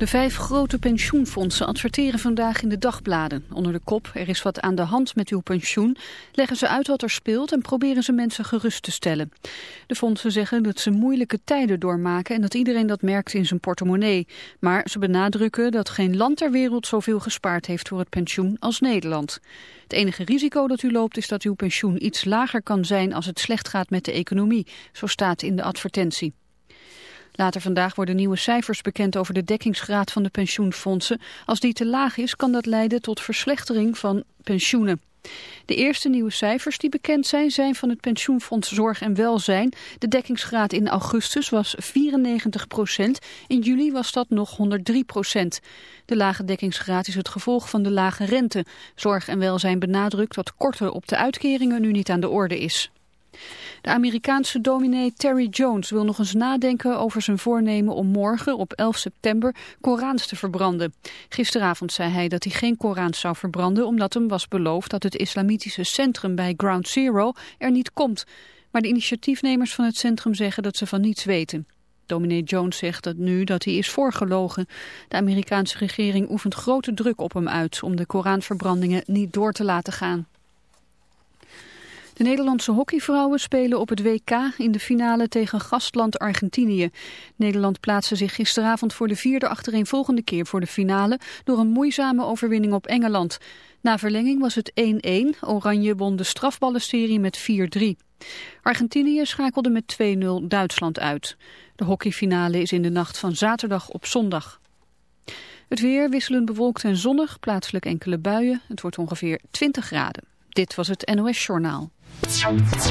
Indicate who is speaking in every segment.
Speaker 1: De vijf grote pensioenfondsen adverteren vandaag in de dagbladen. Onder de kop, er is wat aan de hand met uw pensioen, leggen ze uit wat er speelt en proberen ze mensen gerust te stellen. De fondsen zeggen dat ze moeilijke tijden doormaken en dat iedereen dat merkt in zijn portemonnee. Maar ze benadrukken dat geen land ter wereld zoveel gespaard heeft voor het pensioen als Nederland. Het enige risico dat u loopt is dat uw pensioen iets lager kan zijn als het slecht gaat met de economie, zo staat in de advertentie. Later vandaag worden nieuwe cijfers bekend over de dekkingsgraad van de pensioenfondsen. Als die te laag is, kan dat leiden tot verslechtering van pensioenen. De eerste nieuwe cijfers die bekend zijn, zijn van het pensioenfonds Zorg en Welzijn. De dekkingsgraad in augustus was 94 procent. In juli was dat nog 103 procent. De lage dekkingsgraad is het gevolg van de lage rente. Zorg en Welzijn benadrukt dat korten op de uitkeringen nu niet aan de orde is. De Amerikaanse dominee Terry Jones wil nog eens nadenken over zijn voornemen om morgen op 11 september Korans te verbranden. Gisteravond zei hij dat hij geen Korans zou verbranden omdat hem was beloofd dat het islamitische centrum bij Ground Zero er niet komt. Maar de initiatiefnemers van het centrum zeggen dat ze van niets weten. Dominee Jones zegt dat nu dat hij is voorgelogen. De Amerikaanse regering oefent grote druk op hem uit om de Koranverbrandingen niet door te laten gaan. De Nederlandse hockeyvrouwen spelen op het WK in de finale tegen gastland Argentinië. Nederland plaatste zich gisteravond voor de vierde achtereenvolgende keer voor de finale door een moeizame overwinning op Engeland. Na verlenging was het 1-1. Oranje won de strafballenserie met 4-3. Argentinië schakelde met 2-0 Duitsland uit. De hockeyfinale is in de nacht van zaterdag op zondag. Het weer wisselend bewolkt en zonnig, plaatselijk enkele buien. Het wordt ongeveer 20 graden. Dit was het NOS Journaal. 了。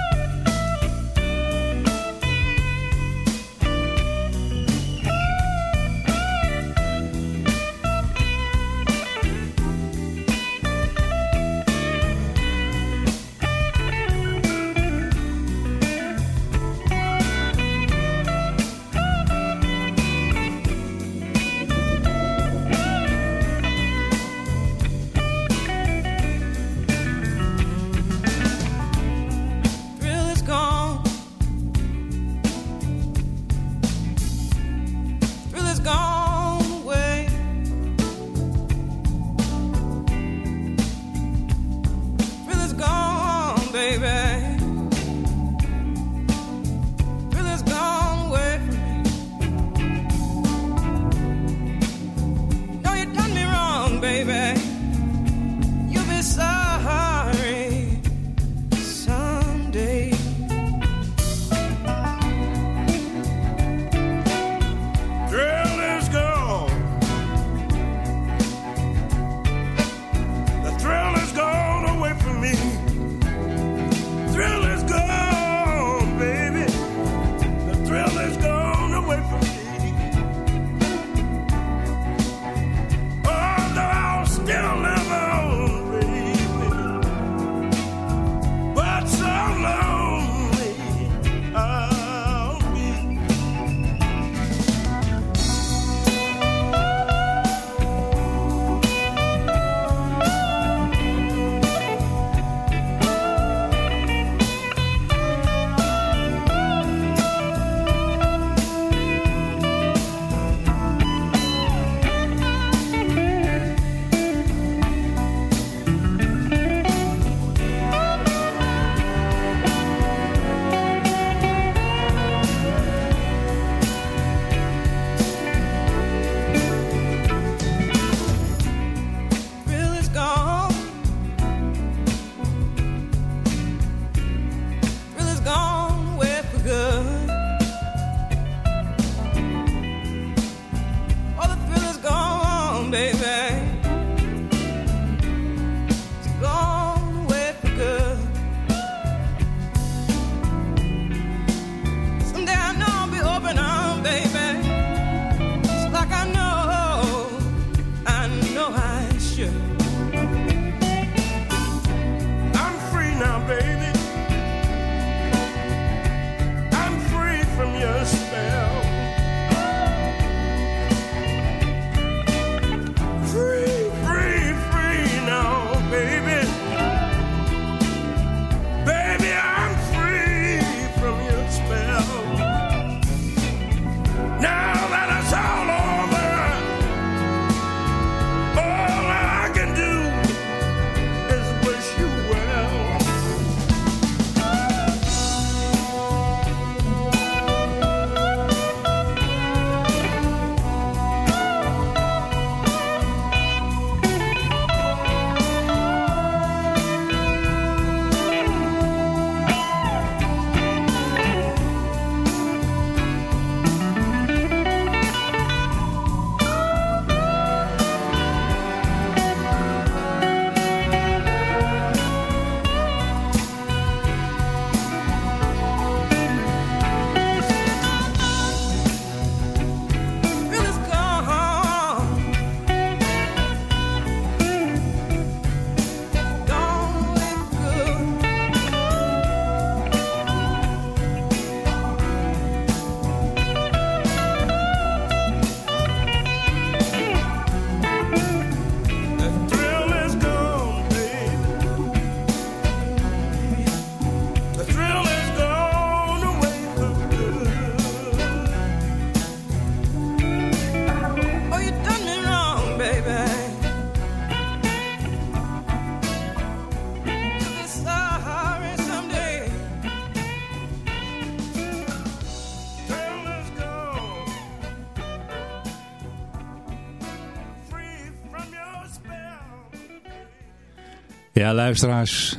Speaker 2: Luisteraars,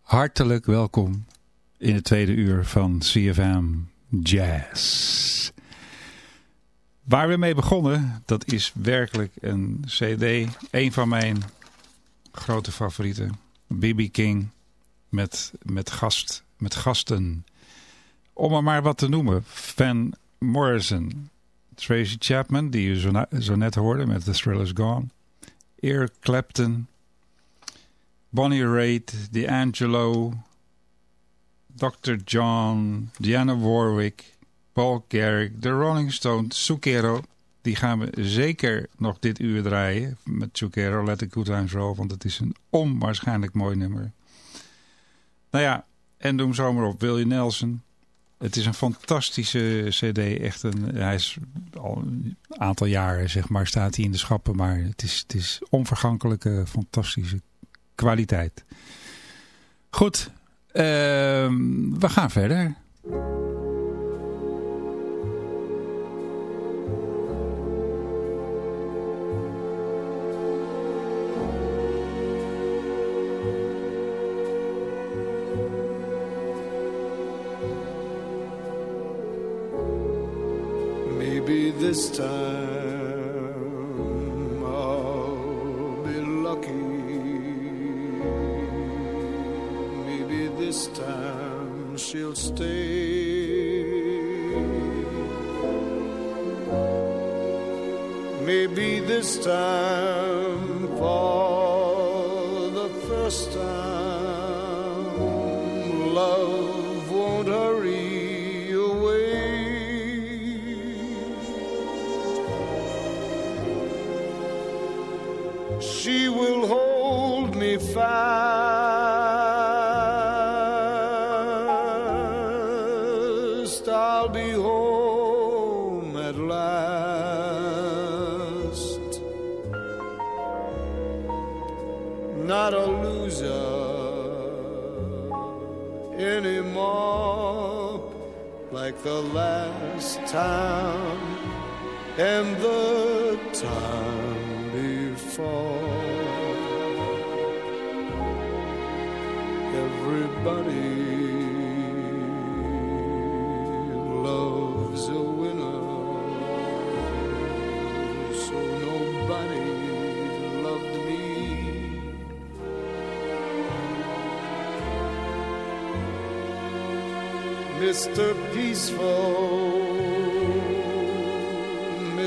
Speaker 2: hartelijk welkom in het tweede uur van CFM Jazz. Waar we mee begonnen, dat is werkelijk een cd, een van mijn grote favorieten, B.B. King met, met, gast, met gasten. Om er maar wat te noemen, Van Morrison, Tracy Chapman, die je zo, zo net hoorde met The Thriller's Gone, Eric Clapton... Bonnie Raitt, D'Angelo, Dr. John, Diana Warwick, Paul Garrick, de Rolling Stones, Zucchero. Die gaan we zeker nog dit uur draaien met Zucchero, Let the Good Times Roll, want het is een onwaarschijnlijk mooi nummer. Nou ja, en doe hem zomaar op Willie Nelson. Het is een fantastische cd, echt een, hij is al een aantal jaren zeg maar, staat hij in de schappen, maar het is, het is onvergankelijke, fantastische kwaliteit. Goed, uh, we gaan verder.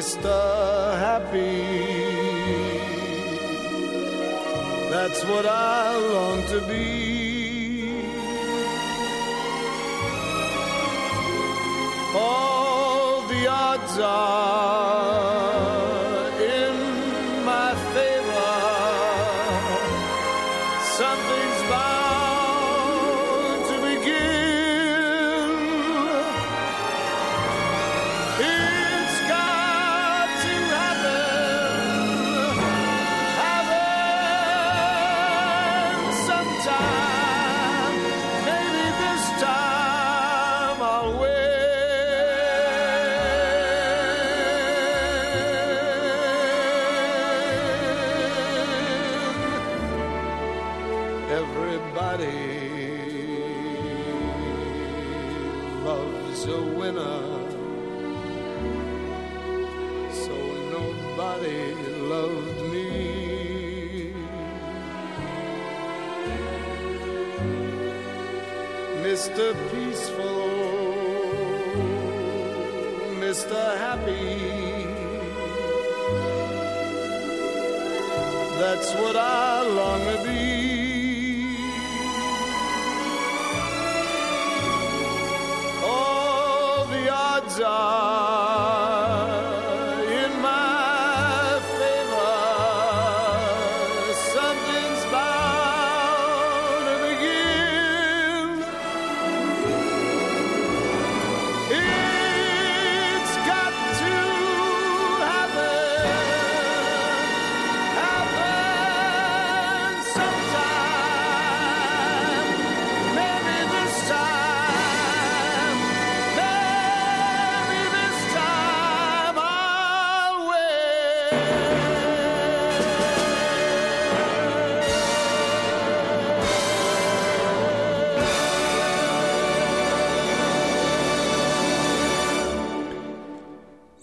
Speaker 3: Mr. Happy. That's what I long to be.
Speaker 2: All the odds are.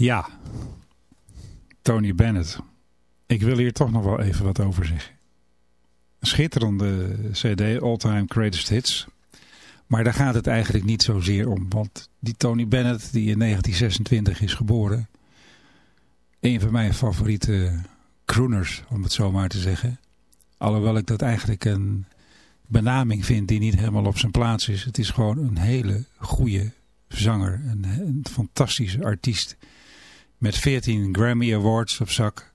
Speaker 4: Ja, Tony Bennett. Ik wil hier toch nog wel even wat over zeggen. Schitterende cd, All Time Greatest Hits. Maar daar gaat het eigenlijk niet zozeer om. Want die Tony Bennett, die in 1926 is geboren... een van mijn favoriete crooners, om het zo maar te zeggen. Alhoewel ik dat eigenlijk een benaming vind die niet helemaal op zijn plaats is. Het is gewoon een hele goede zanger. Een, een fantastische artiest. Met 14 Grammy Awards op zak.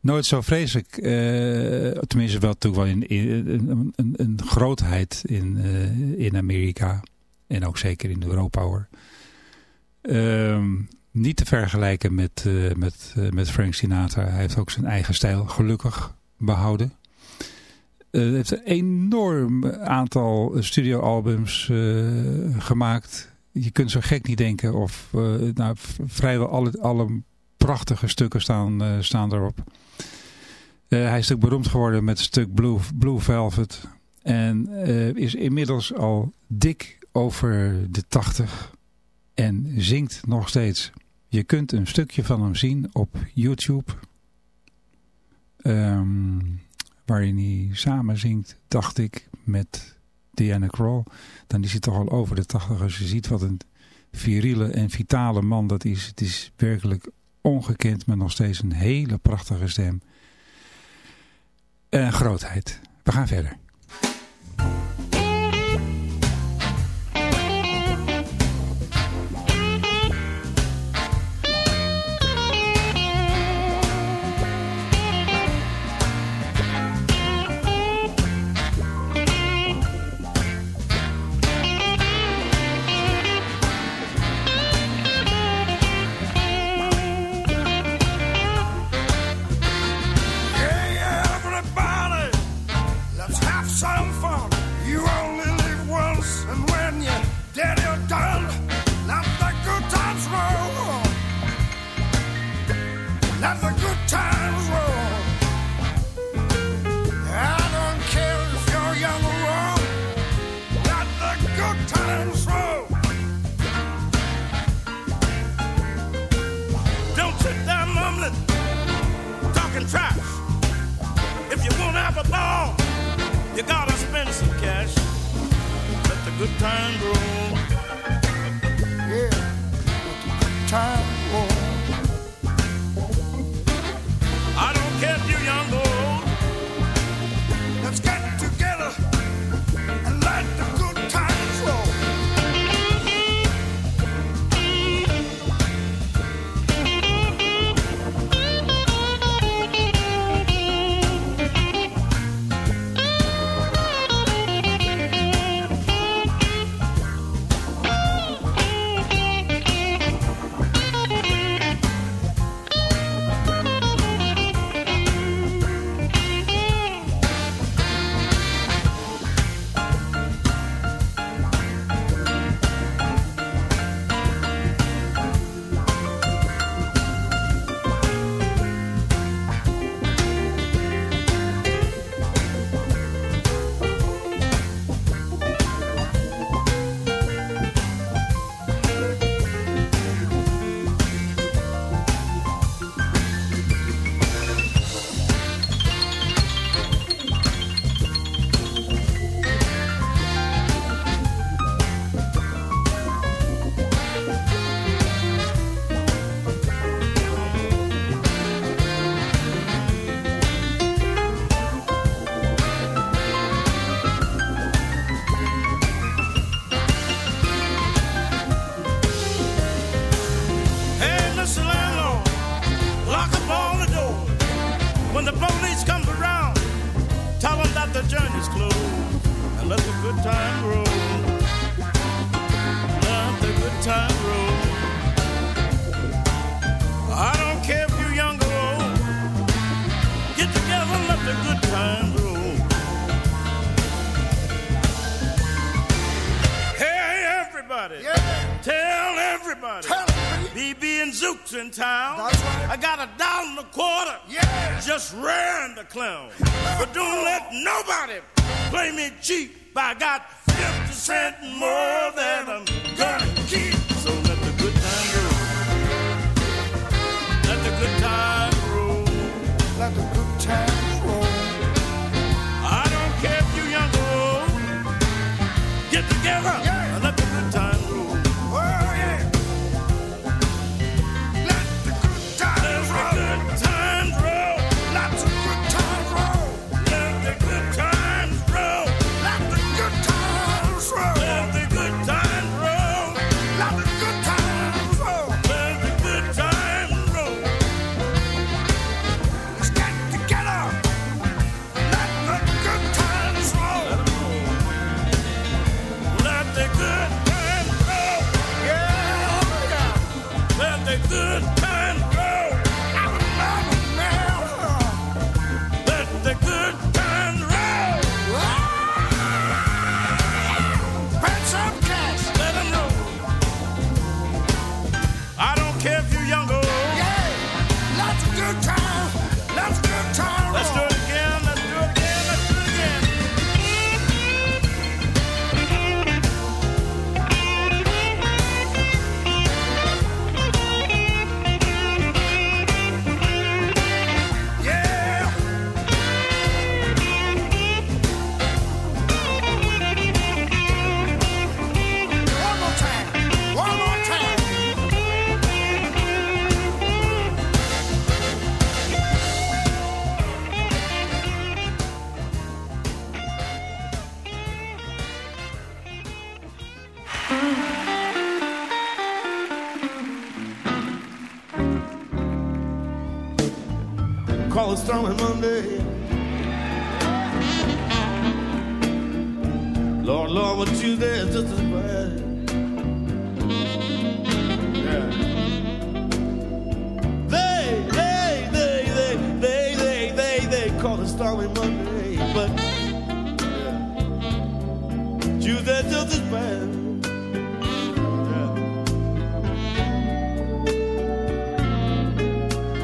Speaker 4: Nooit zo vreselijk, eh, tenminste wel natuurlijk wel in, een, een, grootheid in, eh, in Amerika. En ook zeker in Europa hoor. Ehm, niet te vergelijken met, eh, met, met Frank Sinatra. Hij heeft ook zijn eigen stijl gelukkig behouden. Eh, Hij heeft een enorm aantal studioalbums gemaakt. Je kunt zo gek niet denken. Of eh, nou, vrijwel alle, alle prachtige stukken staan, eh, staan erop. Eh, hij is ook beroemd geworden met het stuk Blue, Blue Velvet. En is inmiddels al dik over de 80. En zingt nog steeds. Je kunt een stukje van hem zien op YouTube. Ehm, waarin hij samen zingt, dacht ik, met Diana Krall. Dan is hij toch al over de 80 als je ziet wat een viriele en vitale man dat is. Het is werkelijk ongekend, maar nog steeds een hele prachtige stem. En grootheid. We gaan verder.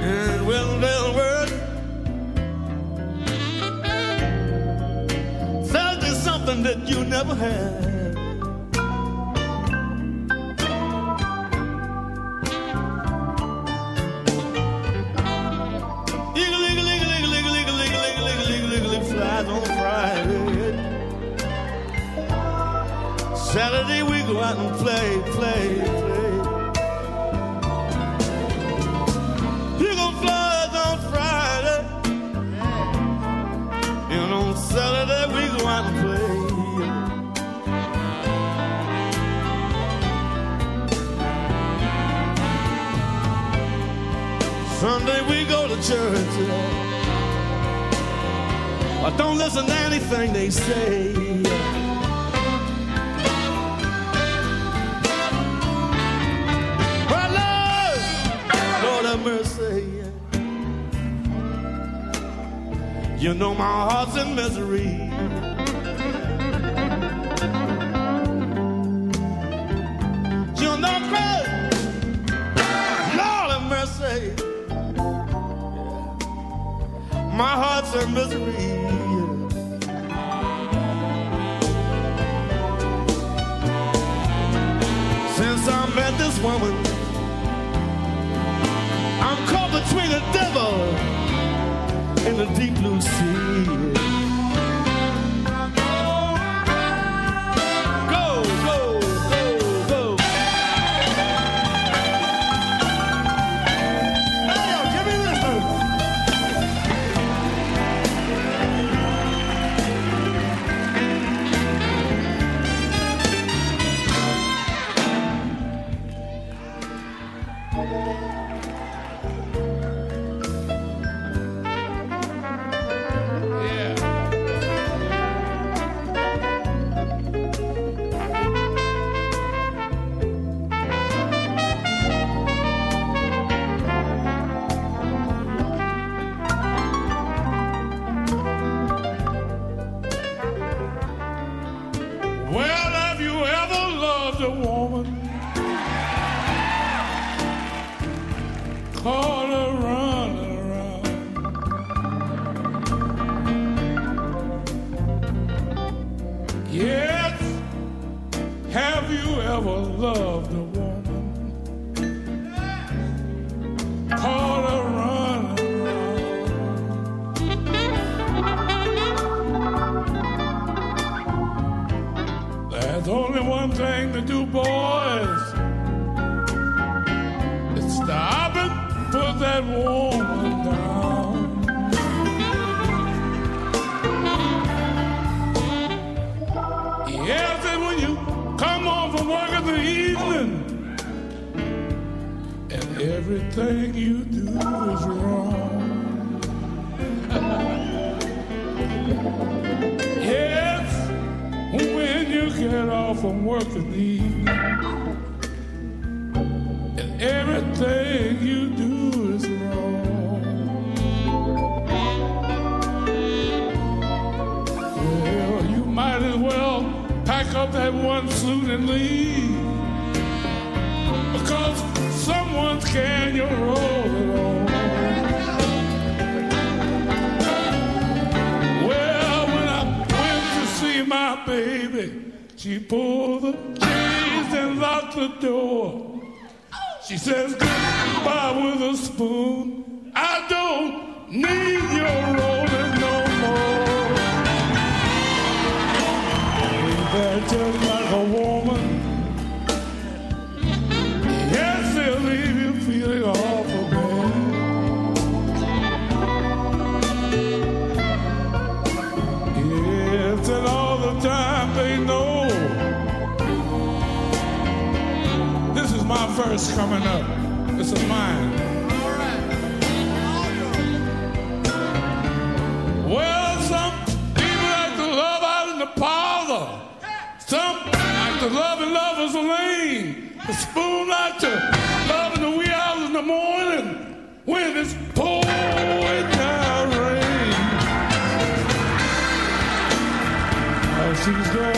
Speaker 5: And
Speaker 2: well, something that you never had. out and play, play, play. You gon' fly on Friday, and on Saturday we go out and play. Sunday we go to church. But don't listen to anything they say. You know my heart's in misery. You know, crazy. Lord have mercy. My heart's in misery. in the deep blue sea.
Speaker 6: Might as well pack up that one suit and leave. Because someone's carrying your roll on. Well, when I went to see my baby, she pulled the chains and locked the door. She says goodbye with a spoon. I don't need your rolling Ain't just like a woman? Yes, they'll leave you feeling awful bad. Yes, and all the time they know. This is my verse coming up. Like to love in lover's lane. The spoon like to love the wee hours in the morning when it's pouring down rain. Oh, she's gone.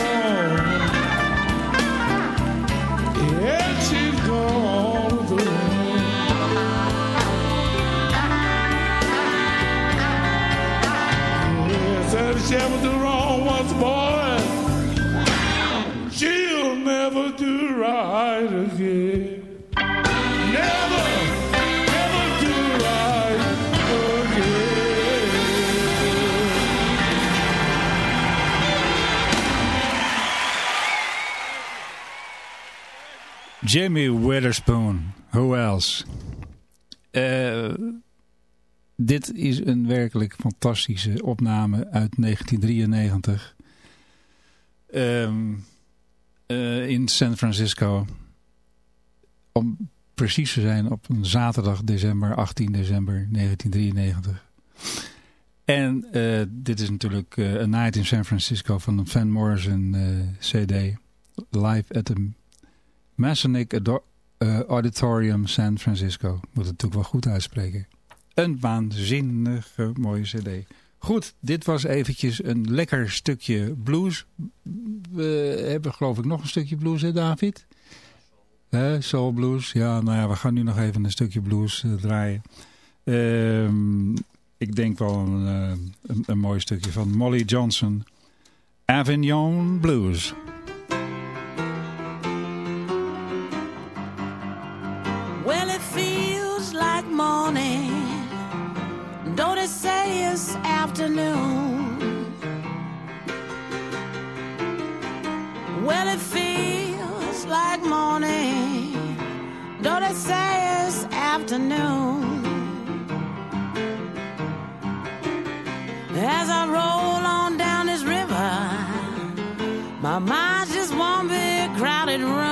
Speaker 4: Jimmy Witherspoon. Who else? Eh, dit is een werkelijk fantastische opname uit 1993. Ehm, eh, in San Francisco. Om precies te zijn op een zaterdag december, 18 december 1993. En eh, dit is natuurlijk eh, A Night in San Francisco van een Van Morrison CD. Live at the Masonic Auditorium San Francisco. Moet het natuurlijk wel goed uitspreken. Een waanzinnige mooie cd. Goed, dit was eventjes een lekker stukje blues. We hebben geloof ik nog een stukje blues, hè David? Soul blues. Ja, nou ja, we gaan nu nog even een stukje blues eh, draaien. Ehm, ik denk wel een, eh, een, een mooi stukje van Molly Johnson. Avignon Blues.
Speaker 7: It's afternoon? As I roll on down this river, my mind's just one big crowded room.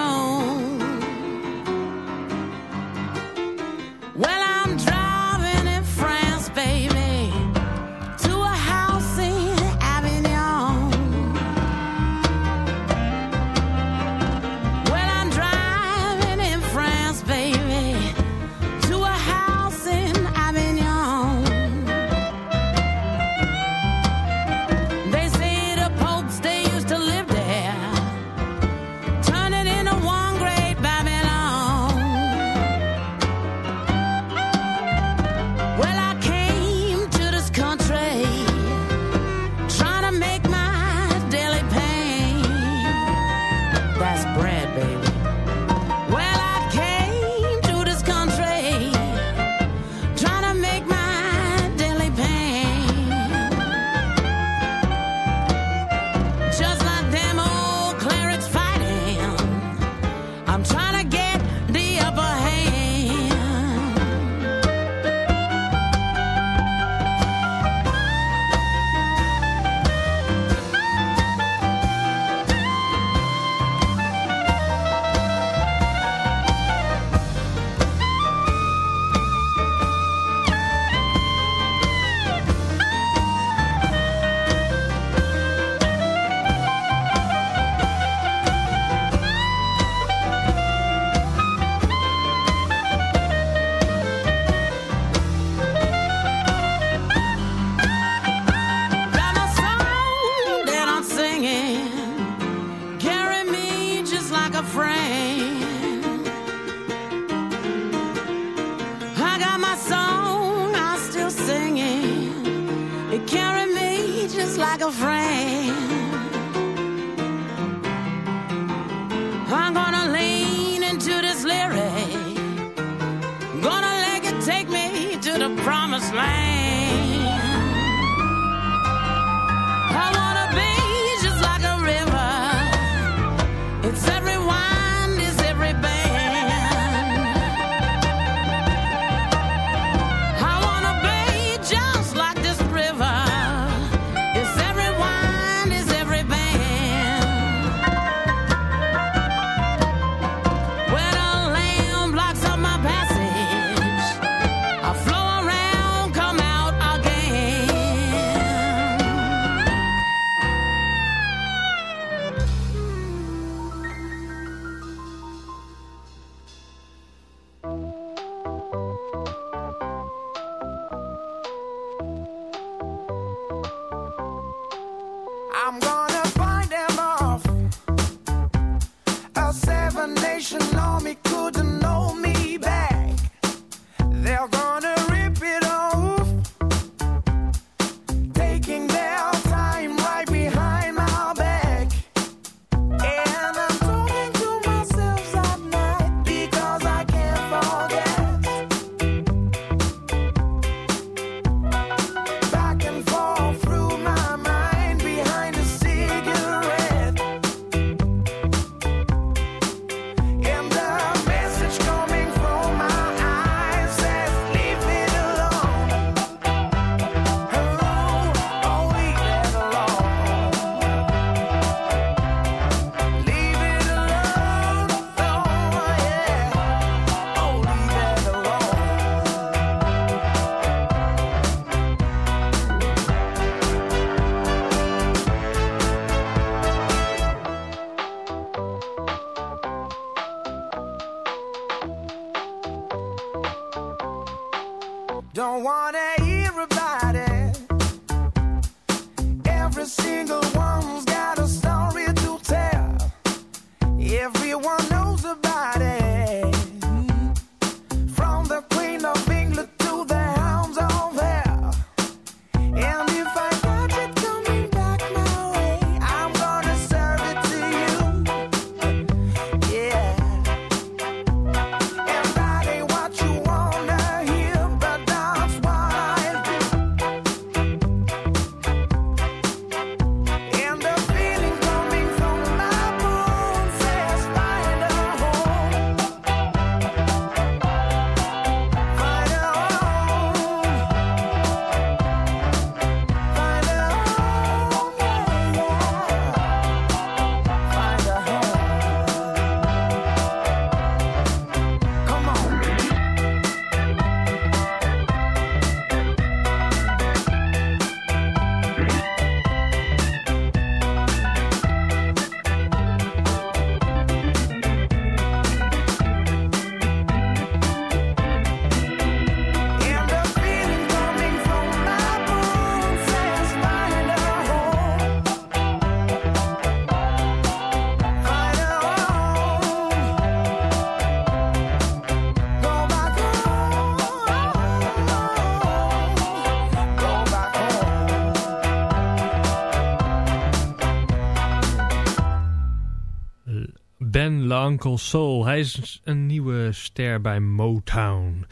Speaker 8: Uncle Soul. Hij is een nieuwe ster bij Motown.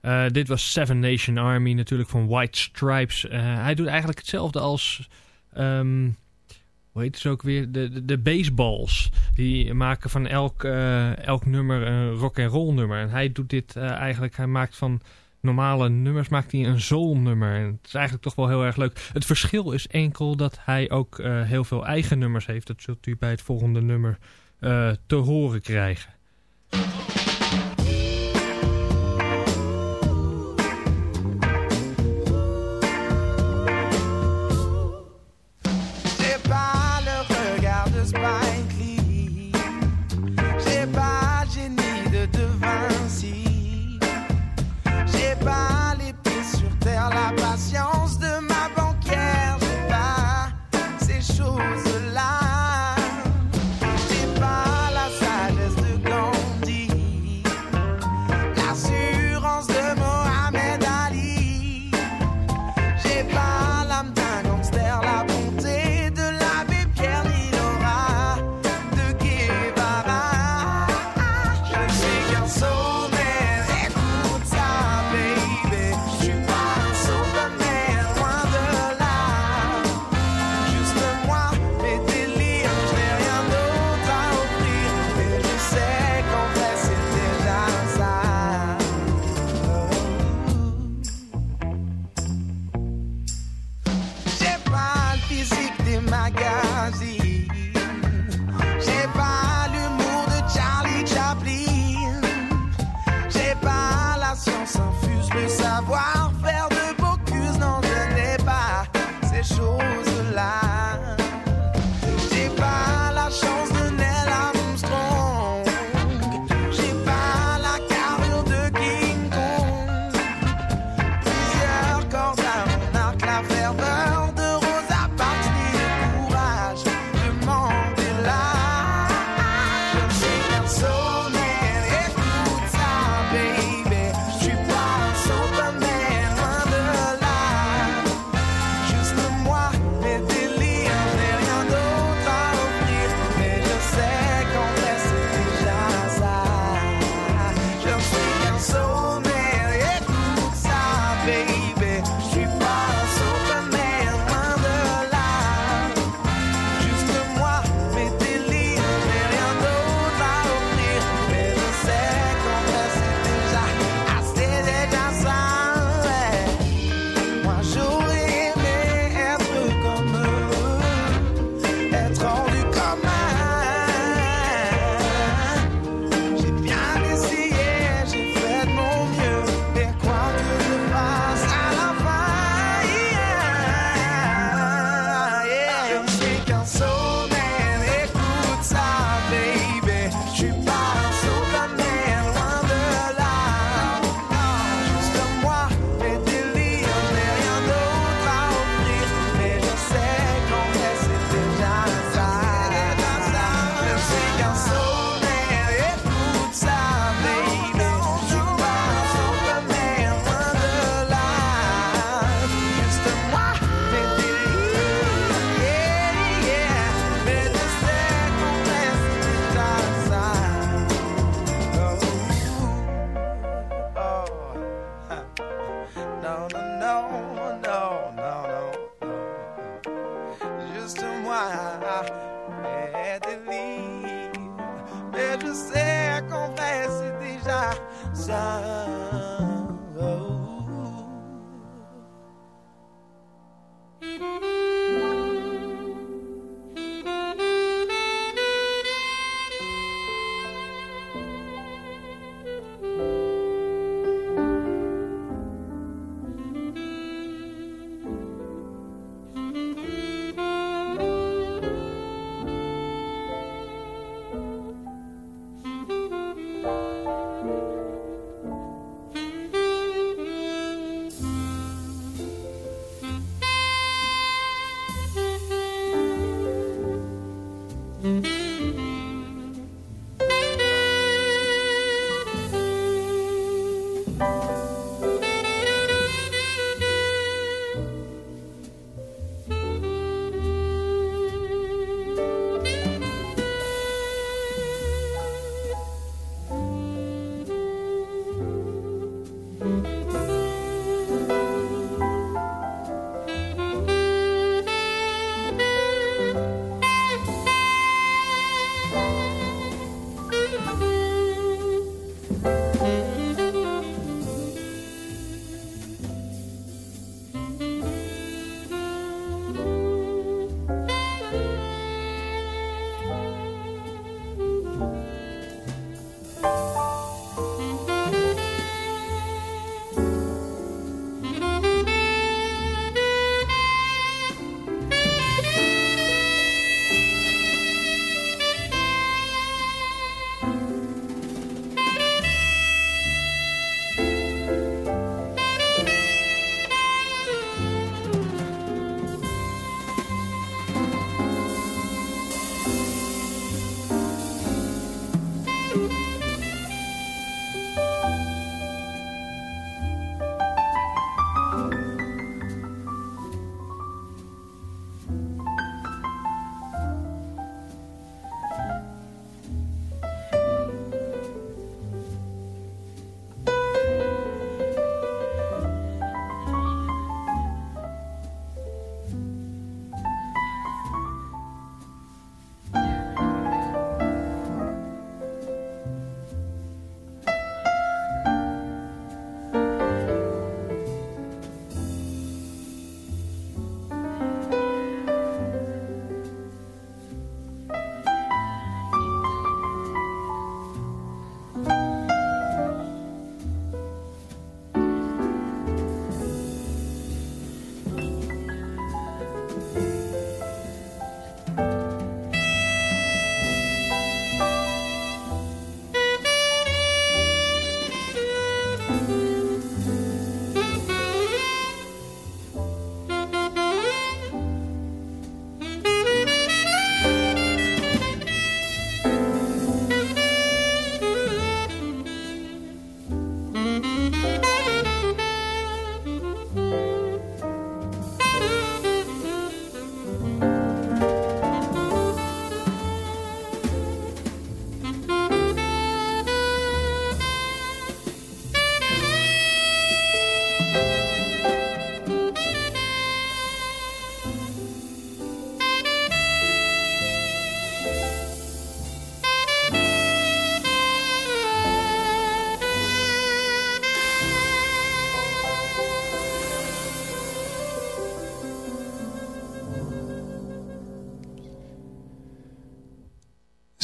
Speaker 8: Eh, dit was Seven Nation Army natuurlijk van White Stripes. Eh, hij doet eigenlijk hetzelfde als... Ehm, hoe heet het ook weer? De, de, de, baseballs. Die maken van elk, eh, elk nummer een rock and roll nummer. En hij doet dit eigenlijk... Hij maakt van normale nummers maakt hij een soul nummer. En het is eigenlijk toch wel heel erg leuk. Het verschil is enkel dat hij ook heel veel eigen nummers heeft. Dat zult u bij het volgende nummer eh, te horen krijgen.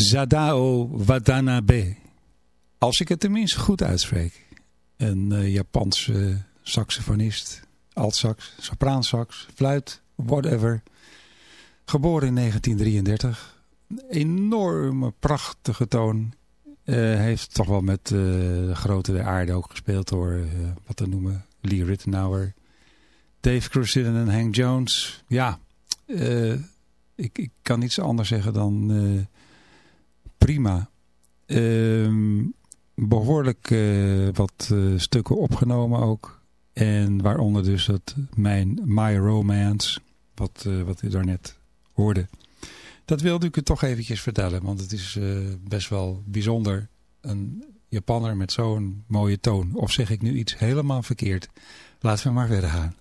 Speaker 4: Zadao Watanabe. Als ik het tenminste goed uitspreek. Een uh, Japanse saxofonist, altsax, sopraansax, fluit, whatever. Geboren in 1933. Een enorme, prachtige toon. Uh, heeft toch wel met uh, de grote der aarde ook gespeeld door, wat te noemen, Lee Rittenauer. Dave Cruzillen en Hank Jones. Ja, ik, ik, kan niets anders zeggen dan prima. Ehm, behoorlijk uh, wat uh, stukken opgenomen ook. En waaronder dus dat mijn My Romance, wat, uh, wat u daarnet hoorde. Dat wilde ik u toch eventjes vertellen, want het is best wel bijzonder. Een Japanner met zo'n mooie toon. Of zeg ik nu iets helemaal verkeerd? Laten we maar verder gaan.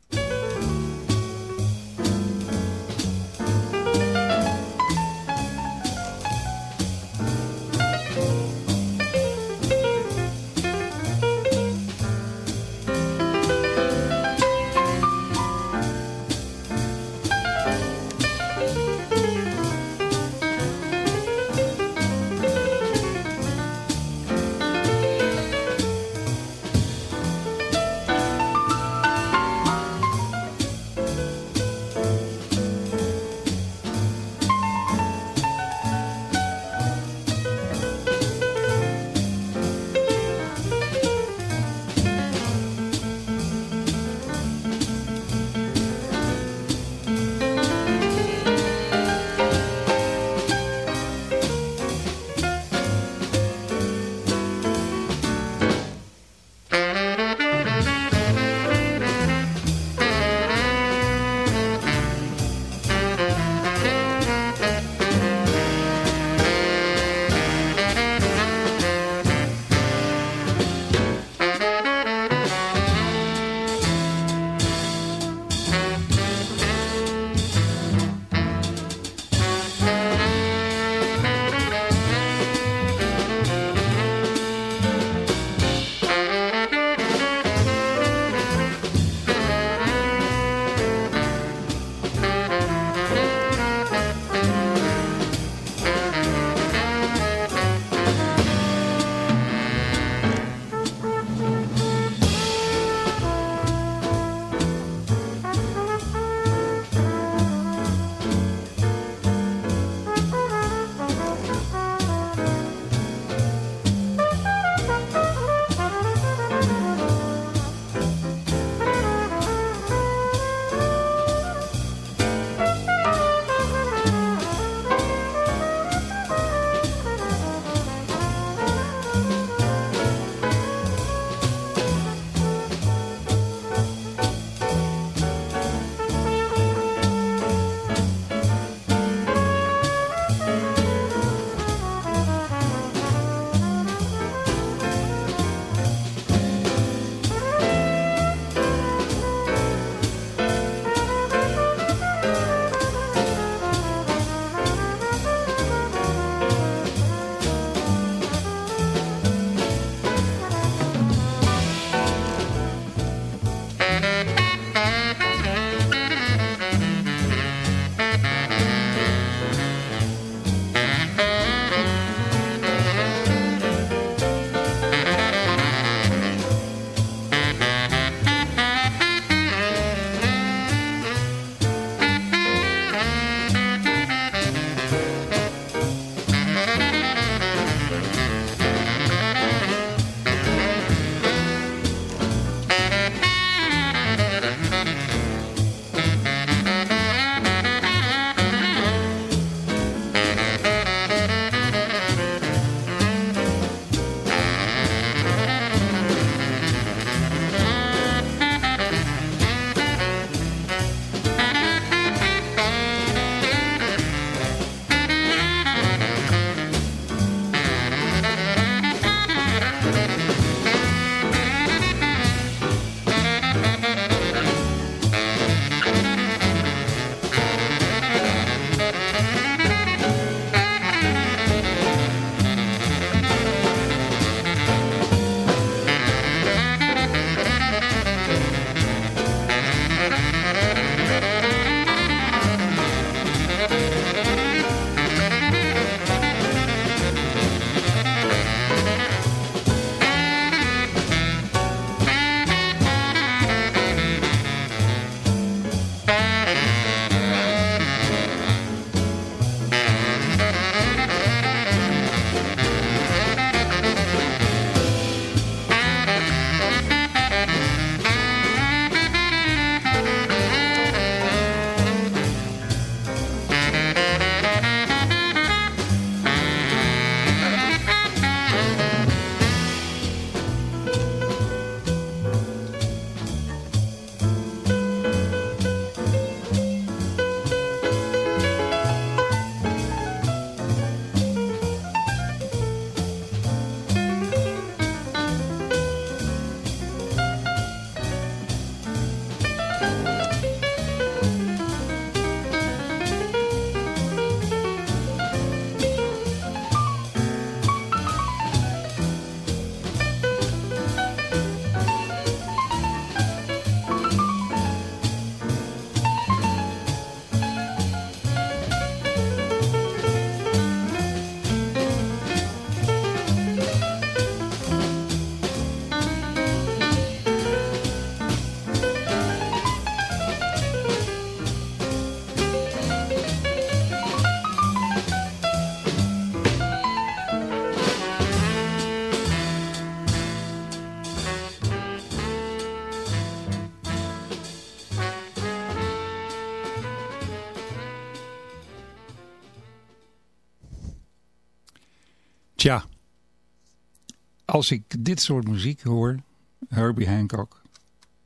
Speaker 9: Als ik dit soort muziek hoor, Herbie Hancock,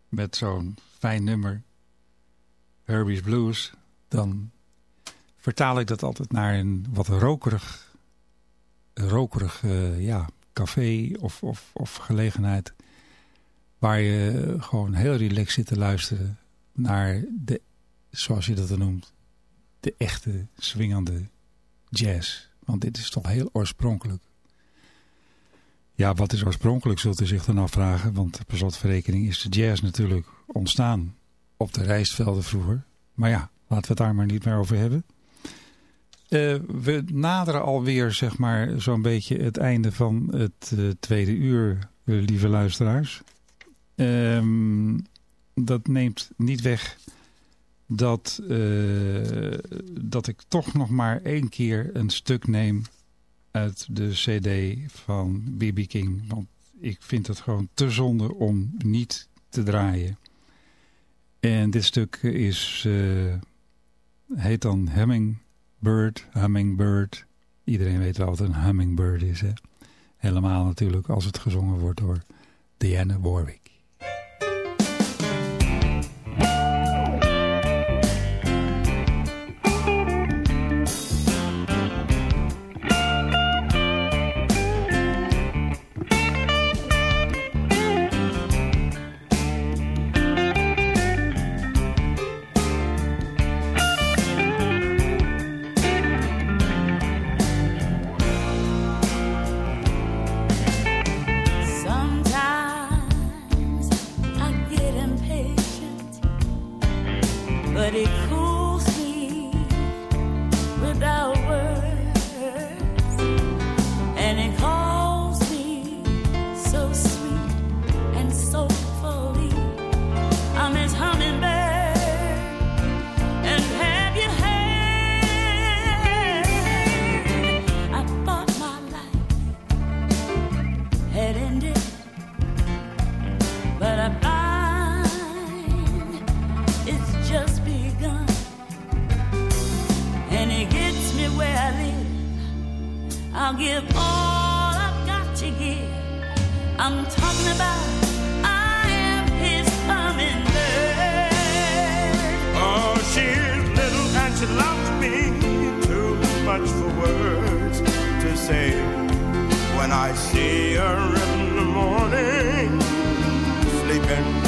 Speaker 9: met zo'n fijn nummer, Herbie's Blues, dan vertaal ik dat altijd naar een wat rokerig, rokerig uh, ja, café of, of, of gelegenheid, waar je gewoon heel relaxed zit te luisteren naar de, zoals je dat dan noemt, de echte swingende jazz. Want dit is toch heel oorspronkelijk. Ja, wat is oorspronkelijk, zult u zich dan afvragen. Want per slotverrekening is de jazz natuurlijk ontstaan op de rijstvelden vroeger. Maar ja, laten we het daar maar niet meer over hebben. Uh, we naderen alweer, zeg maar, zo'n beetje het einde van het uh, tweede uur, uh, lieve luisteraars. Ehm, dat neemt niet weg dat, dat ik toch nog maar één keer een stuk neem uit de cd van B.B. King. Want ik vind het gewoon te zonde om niet te draaien. En dit stuk is, uh, heet dan Hummingbird, Hummingbird. Iedereen weet wel wat een hummingbird is. Helemaal natuurlijk als het gezongen wordt door Diana Warwick.
Speaker 2: where I live. I'll give all I've got to give. I'm talking about I am his hummingbird.
Speaker 10: Oh, she's little and she loves me too
Speaker 2: much for words to say. When I see her in the morning, sleeping.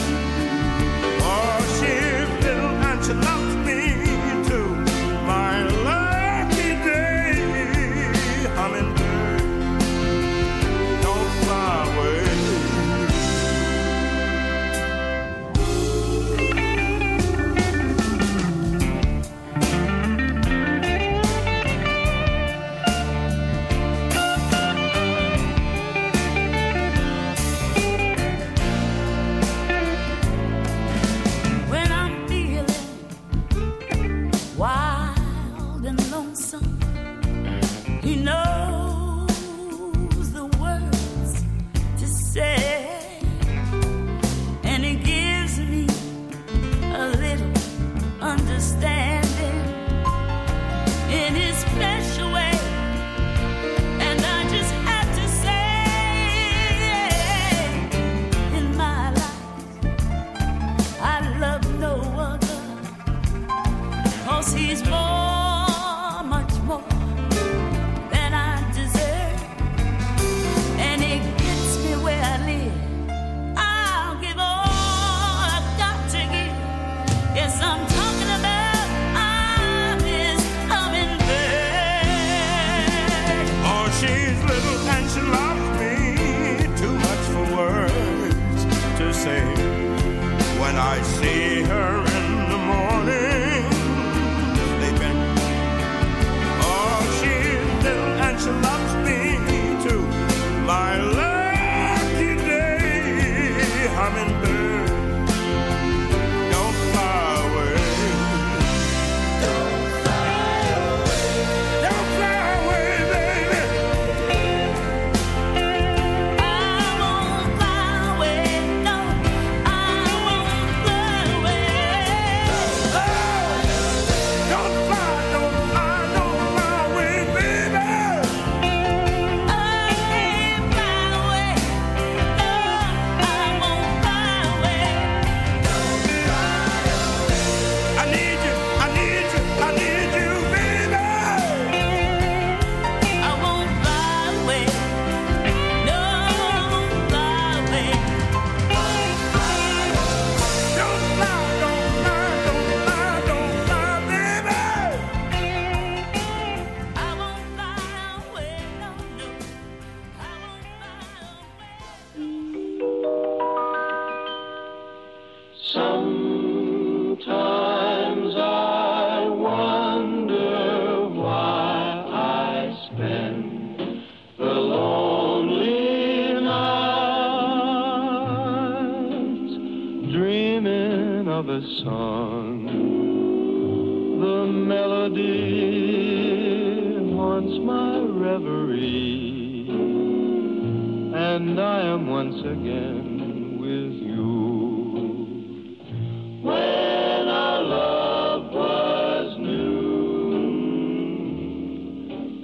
Speaker 2: when I see her.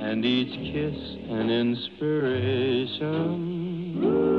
Speaker 2: And each kiss an inspiration.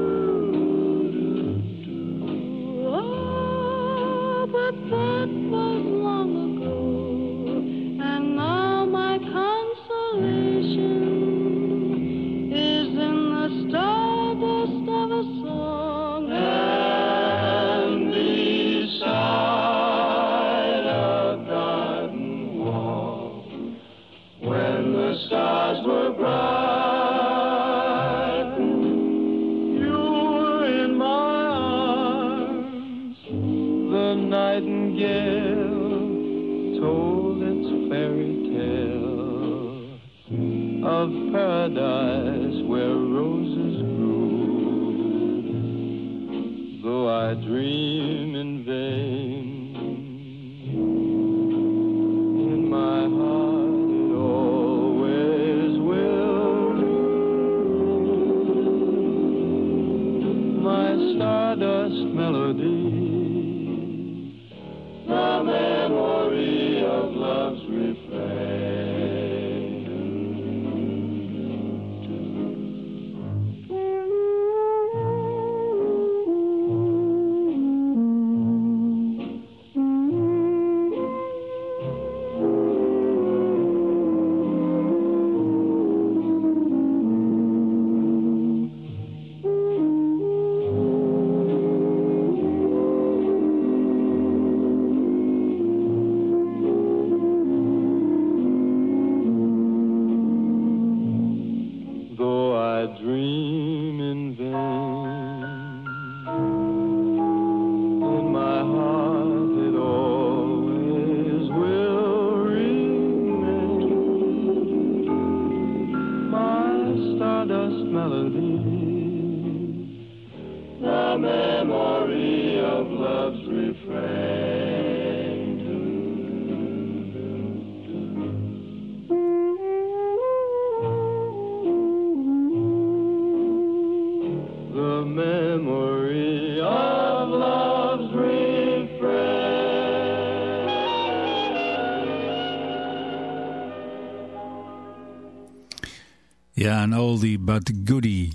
Speaker 4: Ja, een oldie but goodie.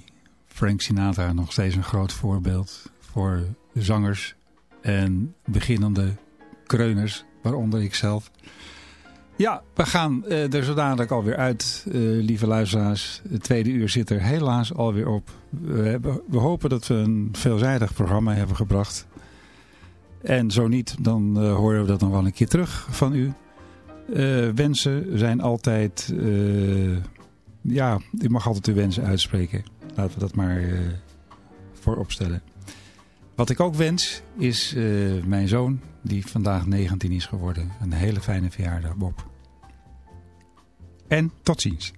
Speaker 4: Frank Sinatra nog steeds een groot voorbeeld voor zangers en beginnende kreuners, waaronder ikzelf. Ja, we gaan eh, er zo dadelijk alweer uit, eh, lieve luisteraars. Het tweede uur zit er helaas alweer op. We, hebben, we hopen dat we een veelzijdig programma hebben gebracht. En zo niet, dan eh, horen we dat nog wel een keer terug van u. Wensen zijn altijd... ja, u mag altijd uw wensen uitspreken. Laten we dat maar eh voorop stellen. Wat ik ook wens is eh, mijn zoon, die vandaag 19 is geworden. Een hele fijne verjaardag, Bob. En tot ziens.